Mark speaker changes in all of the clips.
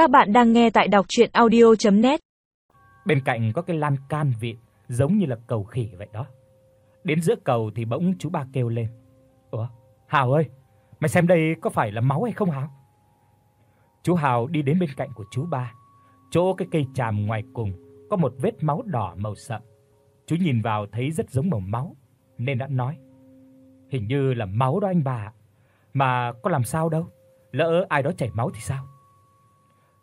Speaker 1: Các bạn đang nghe tại đọc audio net
Speaker 2: Bên cạnh có cái lan can vịn giống như là cầu khỉ vậy đó. Đến giữa cầu thì bỗng chú ba kêu lên. "Ủa, Hào ơi, mày xem đây có phải là máu hay không Hào?" Chú Hào đi đến bên cạnh của chú ba. Chỗ cái cây tràm ngoài cùng có một vết máu đỏ màu sậm. Chú nhìn vào thấy rất giống màu máu nên đã nói: "Hình như là máu đó anh bà. Mà có làm sao đâu, lỡ ai đó chảy máu thì sao?"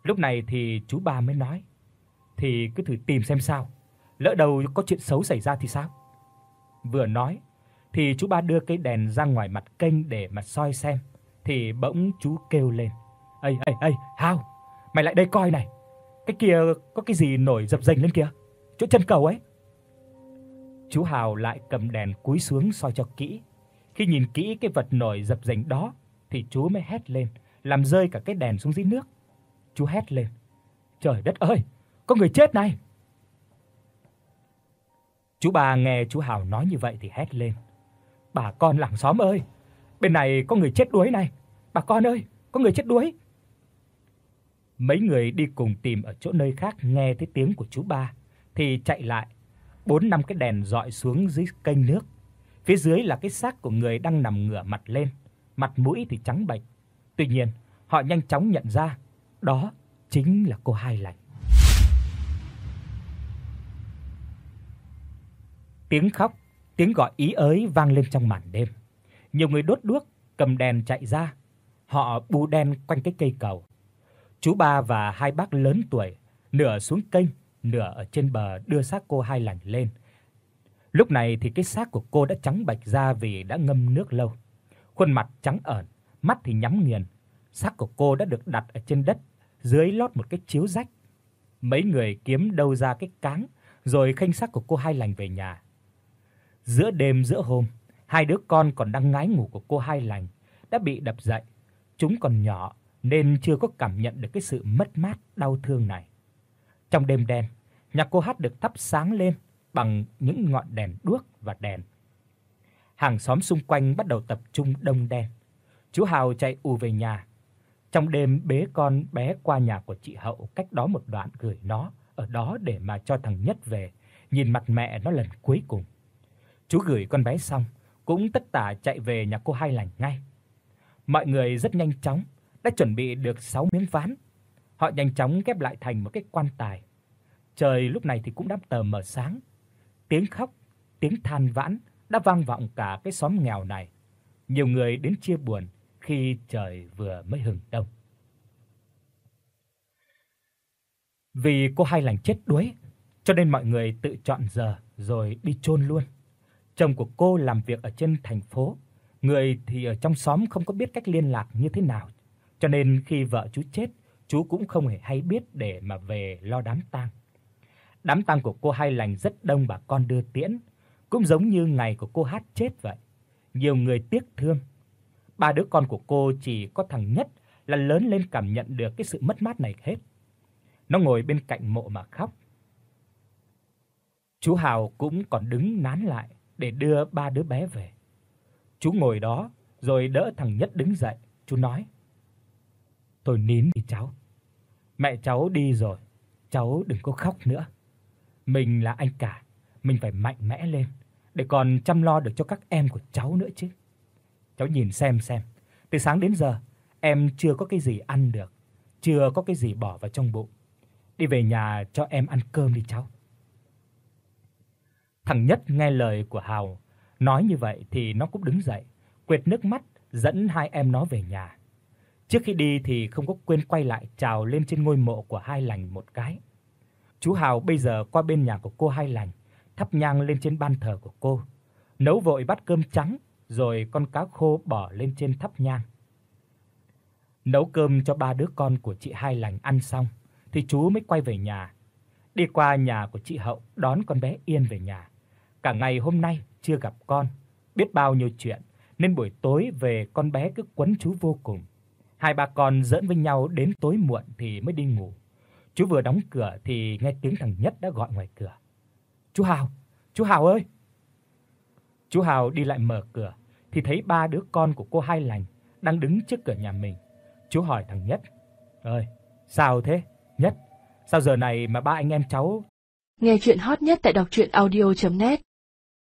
Speaker 2: Lúc này thì chú ba mới nói: "Thì cứ thử tìm xem sao, lỡ đâu có chuyện xấu xảy ra thì sao?" Vừa nói thì chú ba đưa cái đèn ra ngoài mặt kênh để mà soi xem, thì bỗng chú kêu lên: "Ây ây ây, Hao, mày lại đây coi này. Cái kia có cái gì nổi dập dềnh lên kìa, chỗ chân cầu ấy." Chú Hào lại cầm đèn cúi xuống soi cho kỹ. Khi nhìn kỹ cái vật nổi dập dềnh đó thì chú mới hét lên, làm rơi cả cái đèn xuống dưới nước. Chú hét lên: "Trời đất ơi, có người chết này!" Chú bà nghe chú Hào nói như vậy thì hét lên: "Bà con làng xóm ơi, bên này có người chết đuối này, bà con ơi, có người chết đuối." Mấy người đi cùng tìm ở chỗ nơi khác nghe thấy tiếng của chú ba thì chạy lại, bốn năm cái đèn dọi xuống dưới kênh nước. Phía dưới là cái xác của người đang nằm ngửa mặt lên, mặt mũi thì trắng bệch. Tuy nhiên, họ nhanh chóng nhận ra đó chính là cô Hai Lành. Tiếng khóc, tiếng gọi ý ới vang lên trong màn đêm. Nhiều người đốt đuốc, cầm đèn chạy ra, họ bù đen quanh cái cây cầu. Chú ba và hai bác lớn tuổi, nửa xuống kênh, nửa ở trên bờ đưa xác cô Hai Lành lên. Lúc này thì cái xác của cô đã trắng bệch ra vì đã ngâm nước lâu. Khuôn mặt trắng ẩn, mắt thì nhắm nghiền. Xác của cô đã được đặt ở trên đất, dưới lót một cái chiếu rách. Mấy người kiếm đâu ra cái cáng rồi khênh xác của cô Hai Lành về nhà. Giữa đêm giữa hôm, hai đứa con còn đang ngái ngủ của cô Hai Lành đã bị đập dậy. Chúng còn nhỏ nên chưa có cảm nhận được cái sự mất mát đau thương này. Trong đêm đen, nhà cô Hát được thắp sáng lên bằng những ngọn đèn đuốc và đèn. Hàng xóm xung quanh bắt đầu tập trung đông đen. Chú Hào chạy ù về nhà. Trong đêm bế con bé qua nhà của chị Hậu cách đó một đoạn gửi nó ở đó để mà cho thằng Nhất về, nhìn mặt mẹ nó lần cuối cùng. Chú gửi con bé xong, cũng tất tả chạy về nhà cô Hai Lành ngay. Mọi người rất nhanh chóng đã chuẩn bị được 6 miếng ván. Họ nhanh chóng ghép lại thành một cái quan tài. Trời lúc này thì cũng đã tờ mờ sáng. Tiếng khóc, tiếng than vãn đã vang vọng cả cái xóm nghèo này. Nhiều người đến chia buồn khi trời vừa mới hừng đông. Vì cô Hai Lành chết đuối, cho nên mọi người tự chọn giờ rồi đi chôn luôn. Chồng của cô làm việc ở trên thành phố, người thì ở trong xóm không có biết cách liên lạc như thế nào, cho nên khi vợ chú chết, chú cũng không hề hay biết để mà về lo đám tang. Đám tang của cô Hai Lành rất đông bà con đưa tiễn, cũng giống như ngày của cô Hát chết vậy. Nhiều người tiếc thương. Ba đứa con của cô chỉ có thằng nhất là lớn lên cảm nhận được cái sự mất mát này hết. Nó ngồi bên cạnh mộ mà khóc. Chú Hào cũng còn đứng nán lại để đưa ba đứa bé về. Chú ngồi đó rồi đỡ thằng Nhất đứng dậy, chú nói: "Tôi nín đi cháu. Mẹ cháu đi rồi, cháu đừng có khóc nữa. Mình là anh cả, mình phải mạnh mẽ lên để còn chăm lo được cho các em của cháu nữa chứ. Cháu nhìn xem xem, từ sáng đến giờ em chưa có cái gì ăn được, chưa có cái gì bỏ vào trong bụng. Đi về nhà cho em ăn cơm đi cháu." Thằng Nhất nghe lời của Hào nói như vậy thì nó cũng đứng dậy, quệt nước mắt dẫn hai em nó về nhà. Trước khi đi thì không có quên quay lại chào lên trên ngôi mộ của Hai Lành một cái. Chú Hào bây giờ qua bên nhà của cô Hai Lành, thắp nhang lên trên ban thờ của cô, nấu vội bát cơm trắng rồi con cá khô bỏ lên trên thắp nhang. Nấu cơm cho ba đứa con của chị Hai Lành ăn xong thì chú mới quay về nhà. Đi qua nhà của chị Hậu đón con bé Yên về nhà. Cả ngày hôm nay chưa gặp con, biết bao nhiêu chuyện nên buổi tối về con bé cứ quấn chú vô cùng. Hai ba con giỡn với nhau đến tối muộn thì mới đi ngủ. Chú vừa đóng cửa thì nghe tiếng thằng Nhất đã gọi ngoài cửa. "Chú Hào, chú Hào ơi." Chú Hào đi lại mở cửa thì thấy ba đứa con của cô Hai Lành đang đứng trước cửa nhà mình. Chú hỏi thằng Nhất: "Ơi, Sao thế? Nhất, sao giờ này mà ba anh em cháu
Speaker 3: Nghe truyện hot nhất tại doctruyenaudio.net